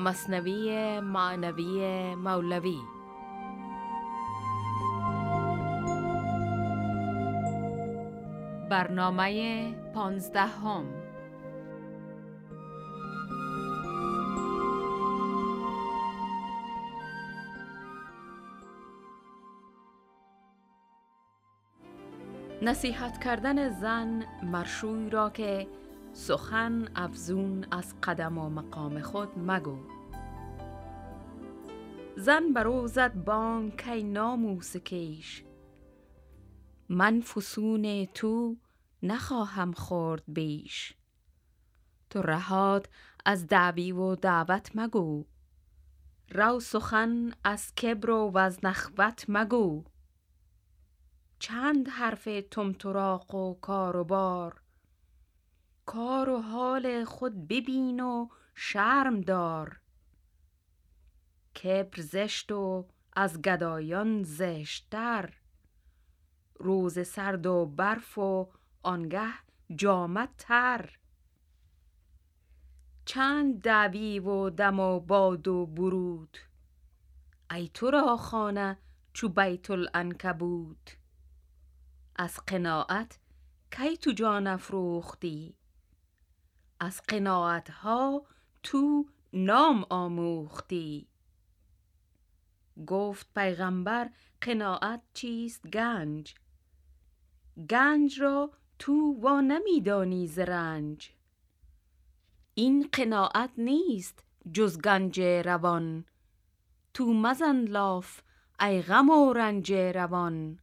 مصنوی معنوی مولوی. برنامه پانزدهم. نصیحت کردن زن مرشوی را که سخن افزون از قدم و مقام خود مگو. زن برو زد بانگ کی ناموس کیش من فسون تو نخواهم خورد بیش. تو رهاد از دعوی و دعوت مگو. رو سخن از کبر و از مگو. چند حرف تمتراق و کار و بار کار و حال خود ببین و شرم دار. کبر زشت و از گدایان زشتر روز سرد و برف و آنگه جامد تر. چند دعوی و دم و باد و برود. ای تو را خانه چو بیت العنکبوت. از قناعت کی تو جان افروختی؟ از قناعت ها تو نام آموختی. گفت پیغمبر قناعت چیست گنج؟ گنج را تو وا نمیدانی ز این قناعت نیست جز گنج روان. تو مزن لاف ای غم و رنج روان.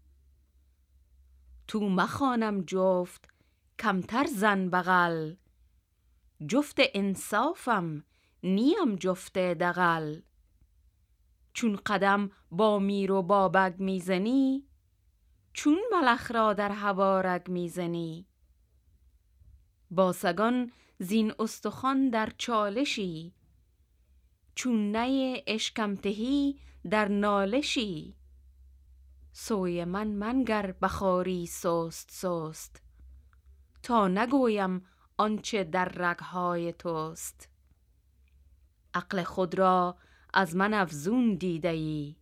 تو مخوانم جفت کمتر زن بغل. جفت انصافم نیم جفت دغل. چون قدم با میر و بابک می‌زنی چون ملخ را در هوا رگ می‌زنی. با سگان زین استخوان در چالشی چون نی اشکم تهی در نالشی. سوی من منگر بخاری سست سست تا نگویم آنچه در رگهای توست. عقل خود را از من افزون دیده ای.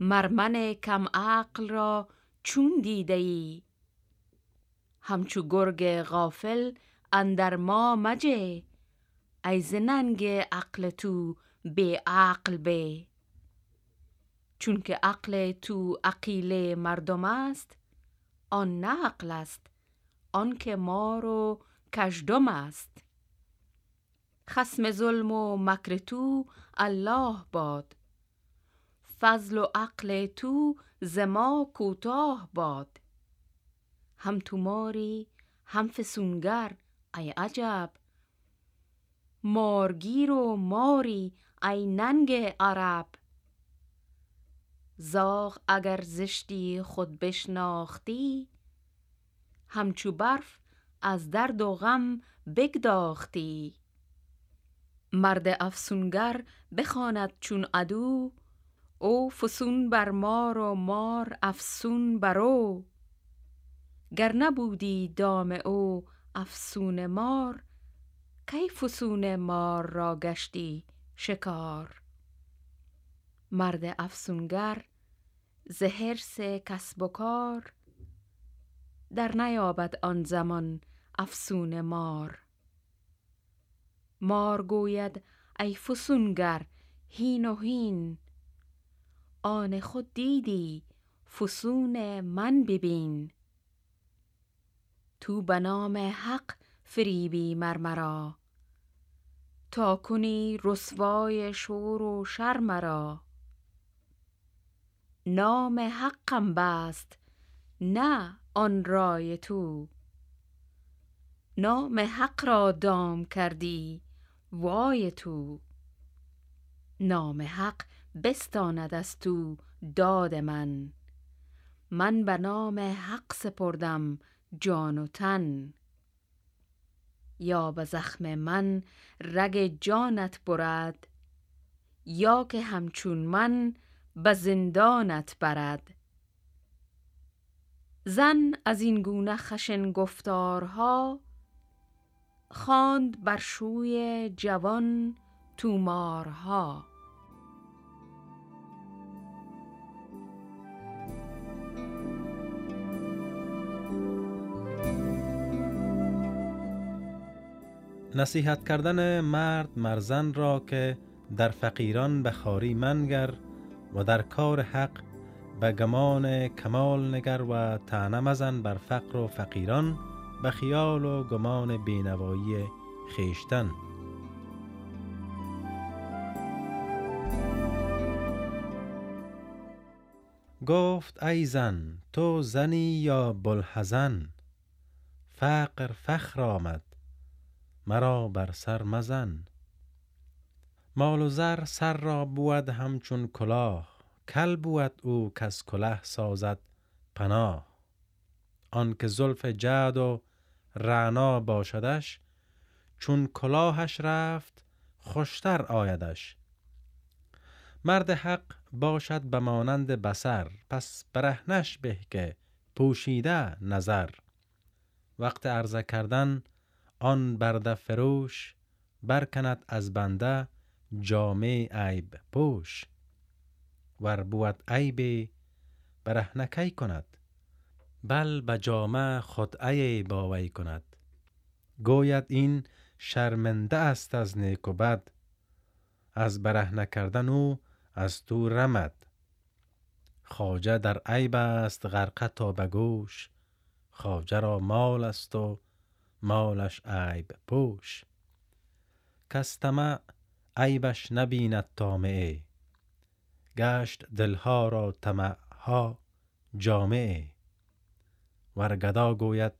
مر من کم عقل را چون دیده ای. همچو گرگ غافل اندر ما مجه. ای ز ننگ عقل تو بی عقل به. چون که عقل تو عقیله مردم است آن نه عقل است. آنکه مار و کژدم است. خصم ظلم و مکر تو الله باد. فضل و عقل تو ز ما کوتاه باد. هم تو ماری هم فسونگر ای عجب. مارگیر و ماری ای ننگ عرب. زاغ اگر زشتی خود بشناختی همچو برف از درد و غم بگداختی. مرد افسونگر بخواند چون عدو او فسون بر مار و مار افسون بر او. گر نبودی دام او افسون مار کی فسون مار را گشتی شکار؟ مرد افسونگر ز حرص کسب و کار در نیابد آن زمان افسون مار. مار گوید ای فسونگر هین و هین. آن خود دیدی فسون من ببین. تو به نام حق فریبی مر مرا. تا کنی رسوای شور و شر مرا. نام حقم بست نه آن رای تو. نام حق را دام کردی. وای تو. نام حق بستاند از تو داد من. من به نام حق سپردم جان و تن. یا به زخم من رگ جانت برد یا که همچون من به زندانت برد. زن از این گونه خشن گفتارها خواند بر شوی جوان تومارها. نصیحت کردن مرد مرزن را که در فقیران به خاری منگر و در کار حق به گمان کمال نگر و تعنه مزن بر فقر و فقیران به خیال و گمان بینوایی خیشتن گفت ای زن تو زنی یا بلحزن؟ فقر فخر آمد مرا بر سر مزن. مال و زر سر را بود همچون کلاه کل بود او کس کله سازد پناه. آن که زلف جد و رعنا باشدش چون کلاهش رفت خوشتر آیدش. مرد حق باشد به مانند بسر پس برهنش به که پوشیده نظر. وقت عرضه کردن آن برده فروش برکند از بنده جامه عیب پوش. ور بود عیب برهنکی کند؟ بل به جامه خود عیب باوی کند. گوید این شرمنده است از نیک و بد از برهنه کردن او از تو رمد. خواجه در عیب است غرقه تا به گوش خواجه را مال است و مالش عیب پوش. کس طمع عیبش نبیند تامعه گشت دلها را طمعها جامعه. ورگدا گوید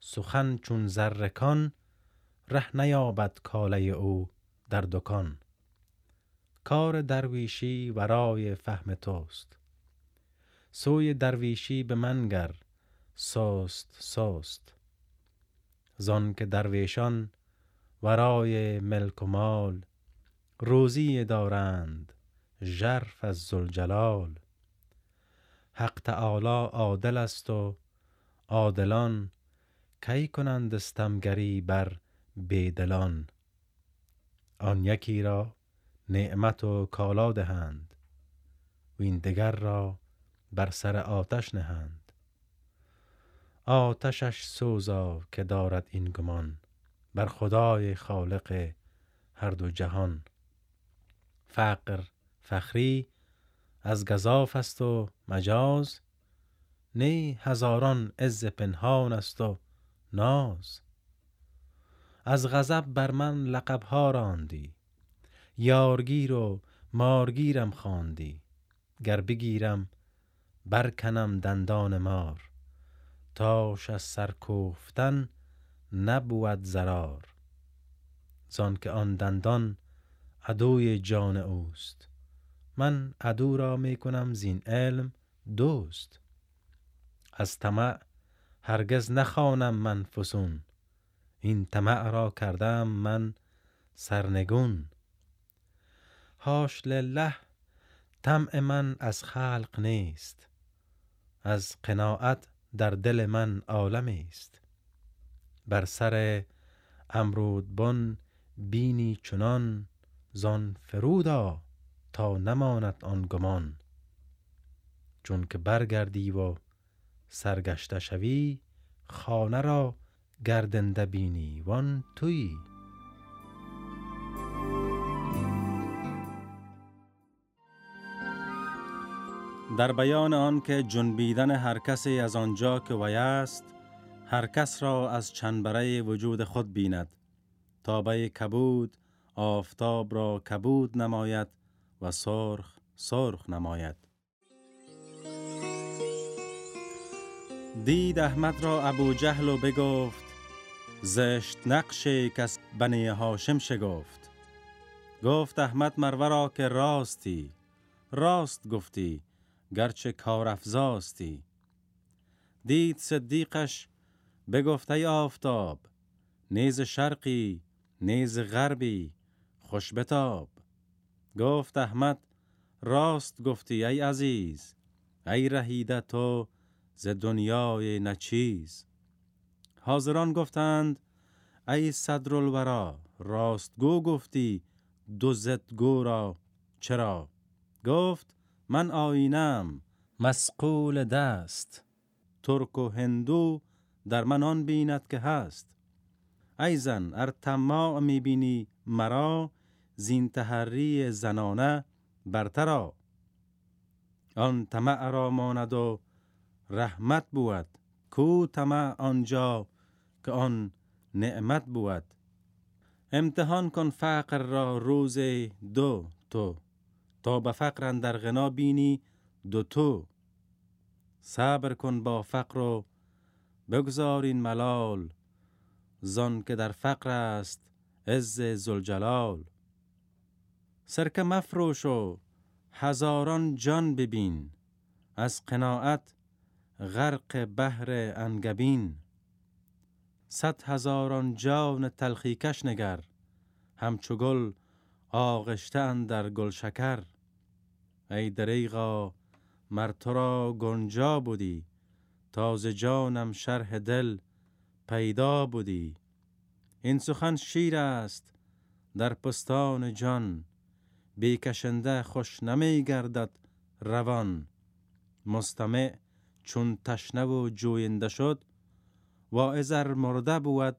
سخن چون زرکان ره نیابد کاله او در دکان. کار درویشی ورای فهم توست. سوی درویشی به منگر سست سست زان که درویشان ورای ملک و مال روزی دارند ژرف از ذوالجلال. حق تعالی عادل است و عادلان کی کنند استمگری بر بیدلان؟ آن یکی را نعمت و کالا دهند وین دگر را بر سر آتش نهند. آتشش سوزا که دارد این گمان بر خدای خالق هر دو جهان. فقر فخری از گذاف است و مجاز نی هزاران عز پنهان است و ناز. از غضب بر من لقب ها راندی. یارگیر و مارگیرم خواندی. گر بگیرم برکنم دندان مار. تاش از سر کوفتن نبود زرار زان که آن دندان عدوی جان اوست. من عدو را می کنم زین علم دوست. از طمع هرگز نخوانم من فسون. این طمع را کردم من سرنگون. هاش لله طمع من از خلق نیست از قناعت در دل من عالمی است. بر سر امرودبن بینی چنان زان فرودا تا نماند آن گمان. چون که برگردی و سرگشته شوی خانه را گردنده بینی وان تویی در بیان آن که جنبیدن هر کسی از آنجا که وی است هر کس را از چنبره وجود خود بیند. تابه کبود آفتاب را کبود نماید و سرخ سرخ نماید. دید احمد را ابو جهل و بگفت زشت نقشی کس بنی هاشم شگفت. گفت احمد مرورا که راستی راست گفتی گرچه کار افزاستی. دید صدیقش بگفت ای آفتاب نیز شرقی نیز غربی خوش بتاب. گفت احمد راست گفتی ای عزیز ای رهیده تو ز دنیای نچیز حاضران گفتند ای صدرالورا راستگو گفتی دو زدگو را چرا؟ گفت من آینم مسقول دست. ترک و هندو در من آن بیند که هست. ای زن ار تماع می‌بینی مرا زین تحری زنانه برترا. آن تمع را ماند و رحمت بود. کو تمع آنجا که آن نعمت بود. امتحان کن فقر را روز دو تو. تا به فقر در غنا بینی دو تو. صبر کن با فقر و بگذار این ملال. زان که در فقر است عز زلجلال سرکه مفروش و هزاران جان ببین. از قناعت غرق بحر انگبین. صد هزاران جان تلخیکش نگر همچو گل آغشتن در گل شکر. ای دریغا مر تو گنجا بودی تازه جانم شرح دل پیدا بودی. این سخن شیر است در پستان جان بیکشنده خوش نمی گردد روان. مستمع چون تشنه و جوینده شد و ازر مرده بود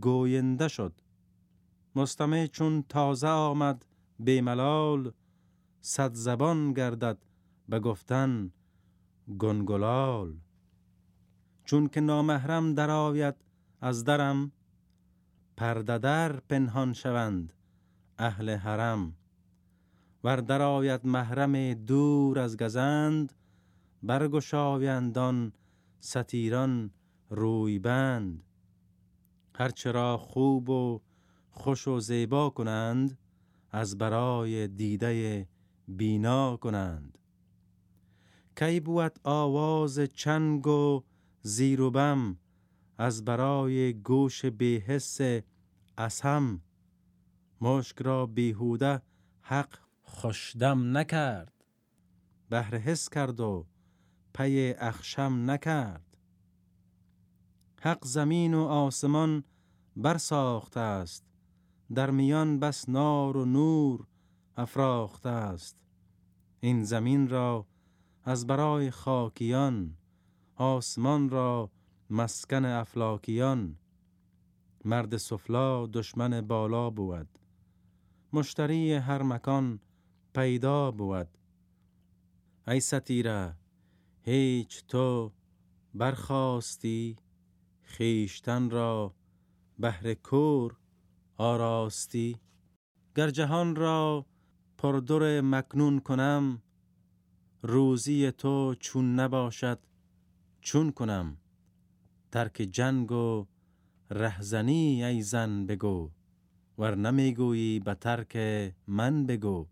گوینده شد. مستمع چون تازه آمد به ملال صد زبان گردد به گفتن گنگلال. چون که نامحرم در آوید از درم پرده در پنهان شوند اهل حرم. ور درآید محرم دور از گزند برگشایندان ستیران روی بند هرچرا خوب و خوش و زیبا کنند از برای دیده بینا کنند. کی بود آواز چنگ و زیر و بم از برای گوش بیحس از هم مشک را بیهوده حق خوشدم نکرد. بهر حس کرد و پی اخشم نکرد. حق زمین و آسمان برساخته است. در میان بس نار و نور افراخته است. این زمین را از برای خاکیان آسمان را مسکن افلاکیان. مرد سفلا دشمن بالا بود. مشتری هر مکان پیدا بود. ای ستیره هیچ تو برخواستی خیشتن را بهر کور آراستی. گر جهان را پردر مکنون کنم روزی تو چون نباشد چون کنم. ترک جنگ و رهزنی ای زن بگو ور نمی‌گویی به ترک من بگو.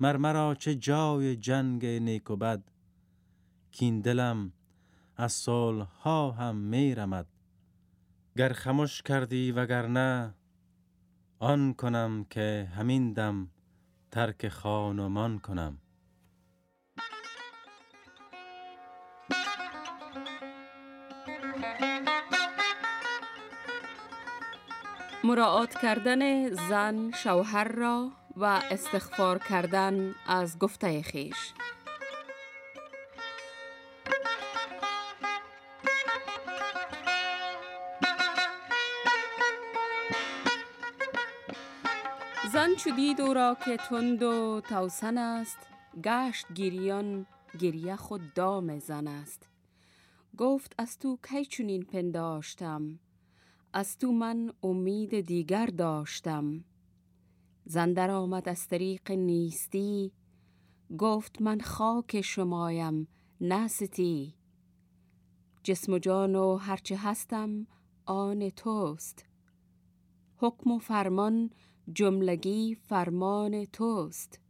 مرمرا چه جای جنگ نیک و بد کین دلم از سالها هم میرمد گر خموش کردی وگرنه آن کنم که همین دم ترک خانمان کنم. مراعات کردن زن شوهر را و استغفار کردن از گفته خیش. شدید او را که تند و توسن است گشت گیریان گریه خود دام زن است. گفت از تو کی چنین پنداشتم؟ از تو من امید دیگر داشتم. زندر آمد از طریق نیستی گفت من خاک شمایم نستی جسم و جان و هرچه هستم آن توست. حکم و فرمان جملگی فرمان توست.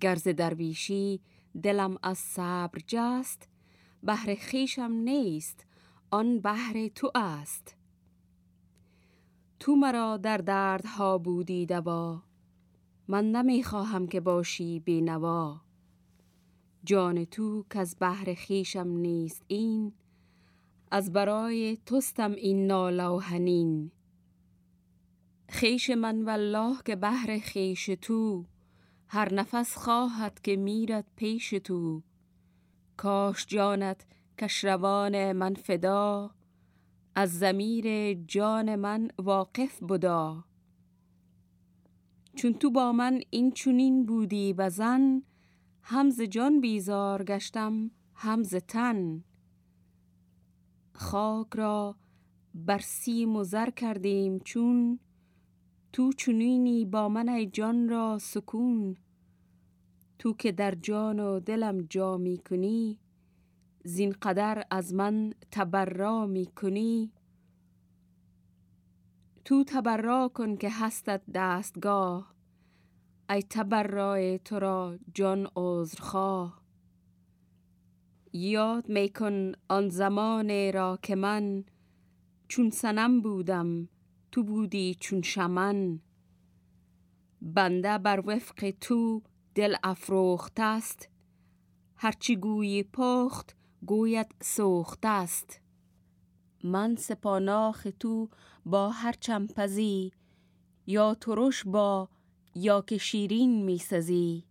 گرز درویشی دلم از صبر جست بهر خیشم نیست آن بهر تو است. تو مرا در دردها بودی دوا من نمی خواهم که باشی بینوا جان تو که از بهر خیشم نیست این از برای توستم این نالوهنین خیش من والله که بهر خیش تو هر نفس خواهد که میرد پیش تو. کاش جانت کشروان من فدا از زمیر جان من واقف بودا چون تو با من این چونین بودی بزن همز جان بیزار گشتم همز تن. خاک را بر سیم و زر کردیم چون تو چونینی با من ای جان را سکون. تو که در جان و دلم جا می کنی زین قدر از من تبرا می کنی تو تبرا کن که هستت دستگاه ای تبرای تو را جان عذرخواه. یاد می کن آن زمان را که من چون سنم بودم تو بودی چون شمن. بنده بر وفق تو دل افروخت است. هرچی گویی پخت گوید سوخت است. من سپاناخ تو با هر چمپزی یا ترش با یا که شیرین می سزی.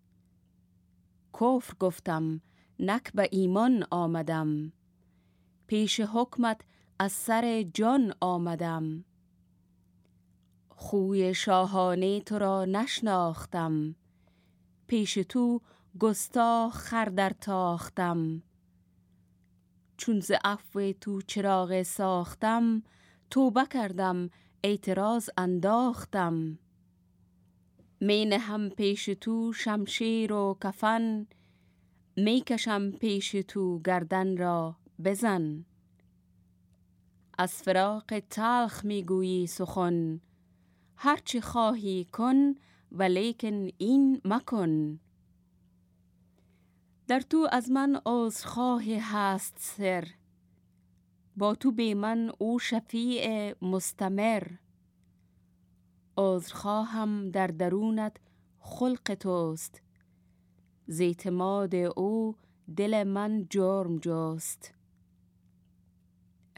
کفر گفتم نک به ایمان آمدم. پیش حکمت از سر جان آمدم. خوی شاهانه تو را نشناختم. پیش تو گستاخ خر در تاختم چون ز عفو تو چراغ ساختم توبه کردم اعتراض انداختم. می هم پیش تو شمشیر و کفن می کشم پیش تو گردن را بزن. از فراق تلخ می گویی سخن هرچی خواهی کن ولیکن این مکن. در تو از من عذرخواه هست سر. با تو بی من او شفیع مستمر. عذرخواهم در درونت خلق توست. زیتماد او دل من جرم جست.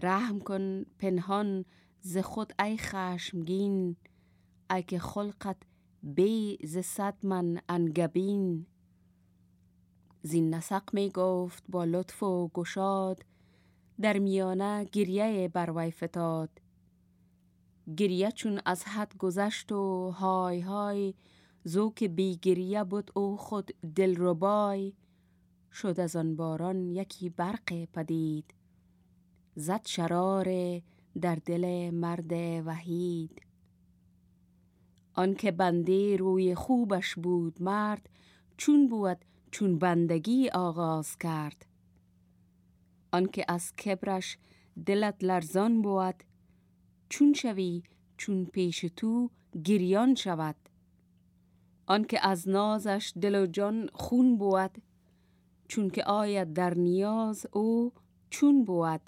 رحم کن پنهان ز خود ای خشمگین. ای که خلقت بی ز صد من انگبین. زین نسق می گفت با لطف و گشاد در میانه گریه بر وی فتاد. گریه چون از حد گذشت و های های زو که بی گریه بود او خود دل ربای شد از آن باران یکی برق پدید. زد شرار در دل مرد وحید. آنکه بنده روی خوبش بود مرد چون بود چون بندگی آغاز کرد. آنکه از کبرش دلت لرزان بود چون شوی چون پیش تو گریان شود. آنکه از نازش دل و جان خون بود چون که آید در نیاز او چون بود.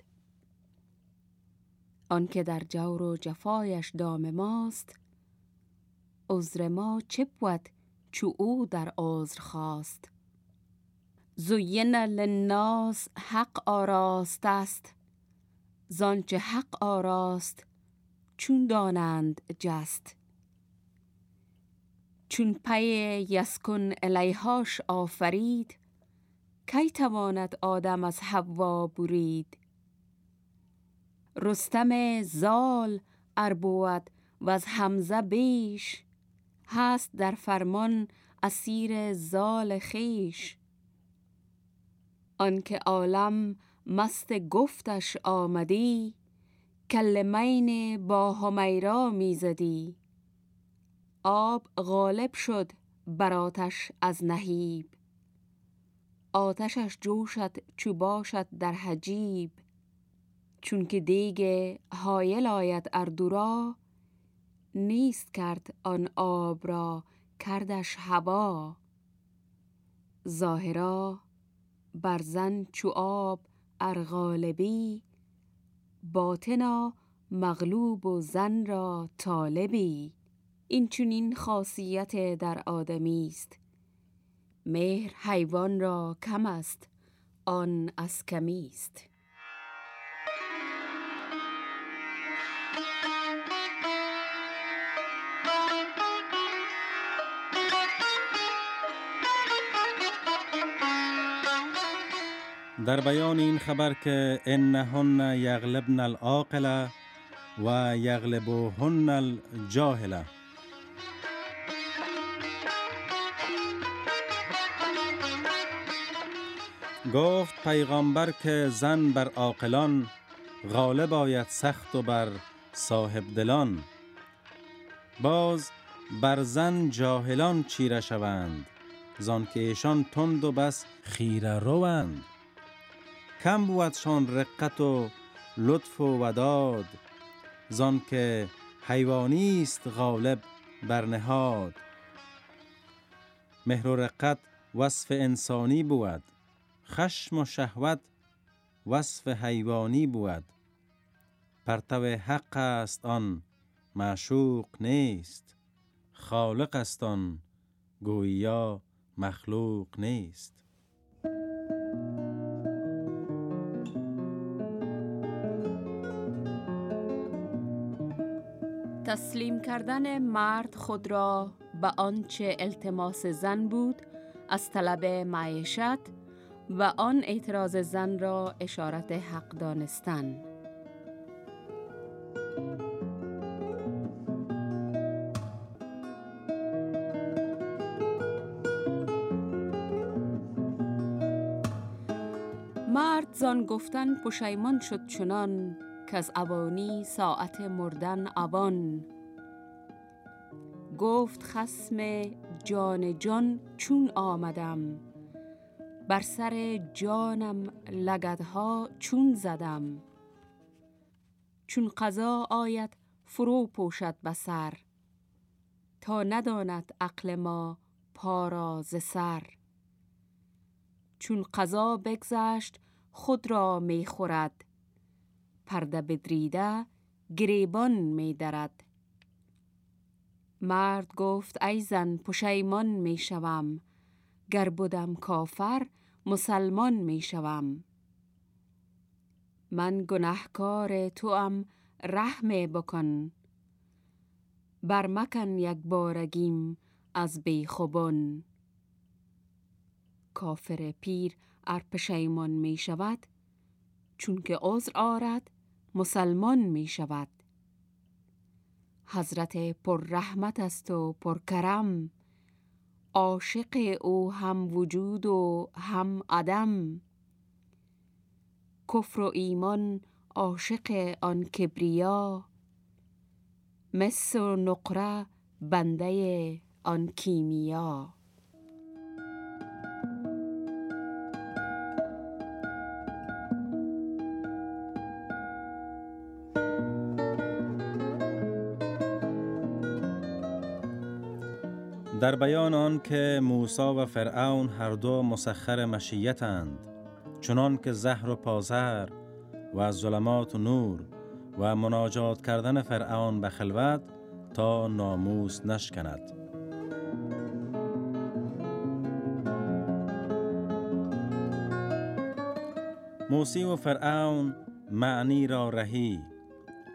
آنکه در جور و جفایش دام ماست عذر ما چه بود چو او در عذر خواست؟ زین للناس حق آراست است زانچه حق آراست چون دانند جست. چون پی یسکن الیهاش آفرید کی تواند آدم از حوا برید؟ رستم زال اربود و از حمزه بیش هست در فرمان اسیر زال خیش آنکه عالم مست گفتش آمدی کلمین با همیرا می‌زدی. آب غالب شد بر آتش از نهیب. آتشش جوشد چو باشد در حجیب. چون که دیگ حایل آید اردورا نیست کرد آن آب را کردش هوا. ظاهرا برزن چو آب ارغالبی باطنا مغلوب و زن را طالبی. این چونین خاصیت در آدمی است. مهر حیوان را کم است آن از کمی است. در بیان این خبر که انهن یغلبن العاقله و یغلبوهن الجاهله گفت پیغامبر که زن بر عاقلان غالب آید سخت و بر صاحب دلان باز بر زن جاهلان چیره شوند زان که ایشان تند و بس خیره روند. کم بودشان رقت و لطف و وداد زان که حیوانی است غالب بر نهاد. مهر و رقت وصف انسانی بود خشم و شهوت وصف حیوانی بود. پرتو حق است آن معشوق نیست خالق است آن گویا مخلوق نیست. تسلیم کردن مرد خود را به آنچه التماس زن بود از طلب معیشت و آن اعتراض زن را اشارت حق دانستن. مرد زان گفتن پشیمان شد چنان که از اوانی ساعت مردن اوان. گفت خسم جان جان چون آمدم بر سر جانم لگدها چون زدم. چون قضا آید فرو پوشد بسر تا نداند عقل ما پا سر. چون قضا بگذشت خود را می خورد پرده بدریده گریبان می درد مرد گفت ای زن پشیمان می شوم گر بودم کافر مسلمان می شوم من تو ام رحم بکن. بر مکن یک بارگیم از بیخوبان. کافر پیر ار پشیمان می شود چون که عذر آرد مسلمان می شود. حضرت پر رحمت است و پر کرم عاشق او هم وجود و هم عدم. کفر و ایمان عاشق آن کبریا. مس و نقره بنده آن کیمیا. در بیان آن که موسی و فرعون هر دو مسخر مشیتند چنان که زهر و پازر و ظلمات و نور و مناجات کردن فرعون به خلوت تا ناموس نشکند. موسی و فرعون معنی را رهی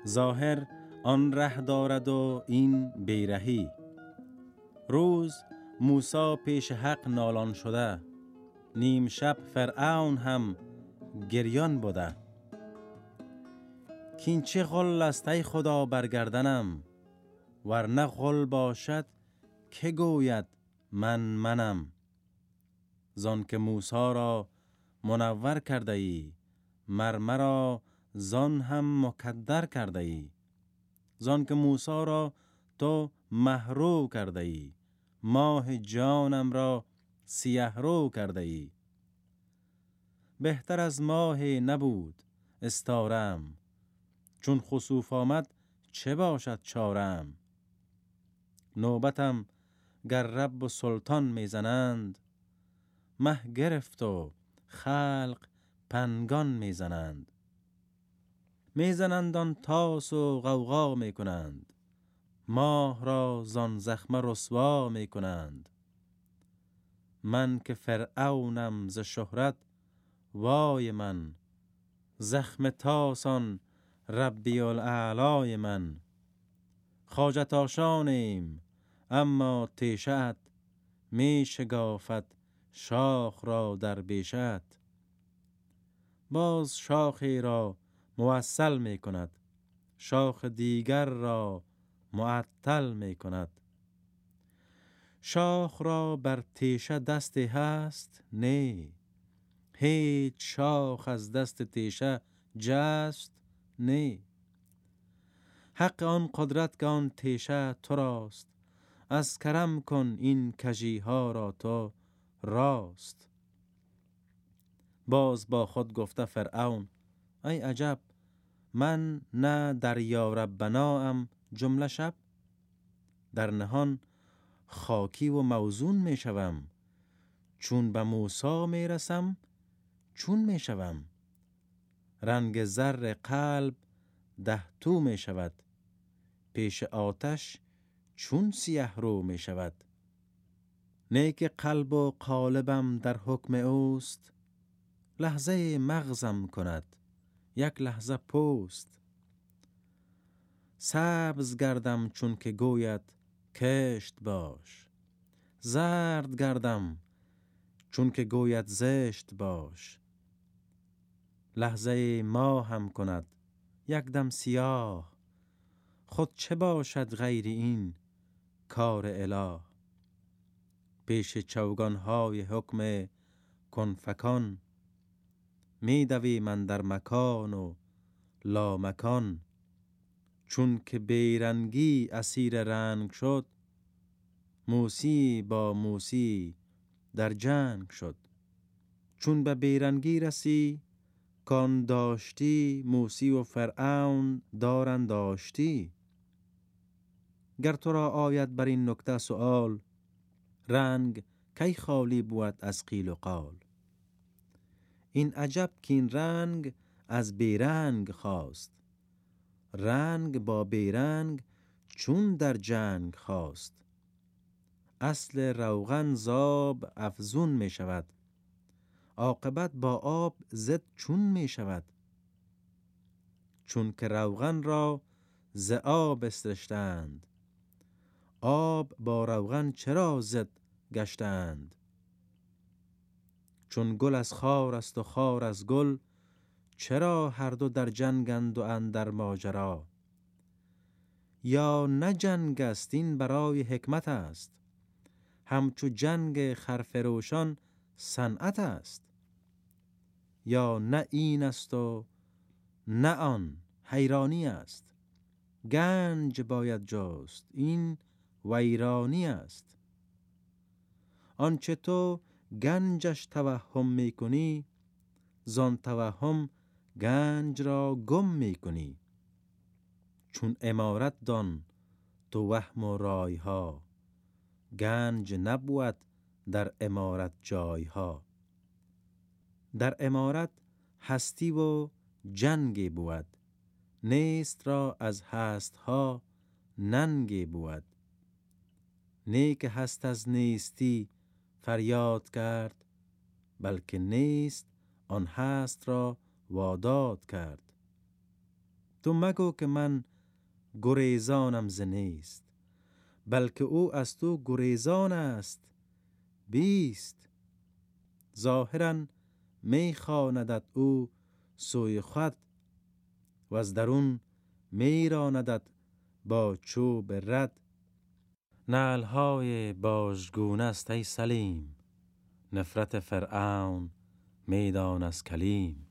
ظاهر آن ره دارد و این بیرهی. روز موسا پیش حق نالان شده نیم شب فرعون هم گریان بوده. کین چه غل است ای خدا برگردنم ورنه غل باشد که گوید من منم. زان که موسا را منور کرده ای مرمرا زان هم مکدر کرده ای. زان که موسا را تو محرو کرده ای. ماه جانم را سیه رو کرده ای. بهتر از ماه نبود استارم. چون خصوف آمد چه باشد چارم؟ نوبتم گر رب و سلطان می‌زنند مه گرفت و خلق پنگان می‌زنند می‌زنند آن تاس و غوغا می‌کنند ماه را زان زخمه رسوا می کنند من که فرعونم ز شهرت وای من. زخم تاسان ربی الاعلای من. خاجت آشانیم اما تیشت می شگافت شاخ را در بیشت باز شاخی را موصل می کند شاخ دیگر را معطل می کند شاخ را بر تیشه دستی هست؟ نه. هیچ شاخ از دست تیشه جست؟ نه. حق آن قدرت که آن تیشه تو راست از کرم کن این کجی ها را تو راست. باز با خود گفته فرعون ای عجب من نه در یارب بناام جمله شب در نهان خاکی و موزون می شوم. چون به موسا می رسم چون می شوم. رنگ زر قلب ده تو می شود. پیش آتش چون سیه رو می شود. نیک قلب و قالبم در حکم اوست. لحظه مغزم کند. یک لحظه پوست سبز گردم چون که گوید کشت باش. زرد گردم چون که گوید زشت باش. لحظه ما هم کند یک دم سیاه. خود چه باشد غیر این کار اله؟ پیش چوگان های حکم کنفکان می دوی من در مکان و لا مکان چون که بیرنگی اسیر رنگ شد موسی با موسی در جنگ شد. چون به بیرنگی رسی کان داشتی موسی و فرعون دارن داشتی گر تو را آید بر این نکته سؤال رنگ کی خالی بود از قیل و قال؟ این عجب که این رنگ از بیرنگ خواست. رنگ با بیرنگ چون در جنگ خواست. اصل روغن زاب افزون می شود. عاقبت با آب زد چون می شود. چون که روغن را ز آب استرشتند آب با روغن چرا زد گشتند؟ چون گل از خار است و خار از گل چرا هر دو در جنگند و اندر ماجرا؟ یا نه جنگ است این برای حکمت است. همچو جنگ خرفروشان صنعت است. یا نه این است و نه آن حیرانی است. گنج باید جست این ویرانی است. آنچه تو گنجش توهم می کنی زان توهم گنج را گم می کنی چون امارت دان تو وهم و رای ها گنج نبود در امارت جای ها در امارت هستی و جنگی بود. نیست را از هست ها ننگی بود. نیک هست از نیستی فریاد کرد بلکه نیست آن هست را واداد کرد. تو مگو که من گریزانم ز نیست بلکه او از تو گریزان است بیست. ظاهرا می خواندت او سوی خود و از درون می راندت با چوب رد. نعلهای باژگونه است ای سلیم نفرت فرعون میدان از کلیم.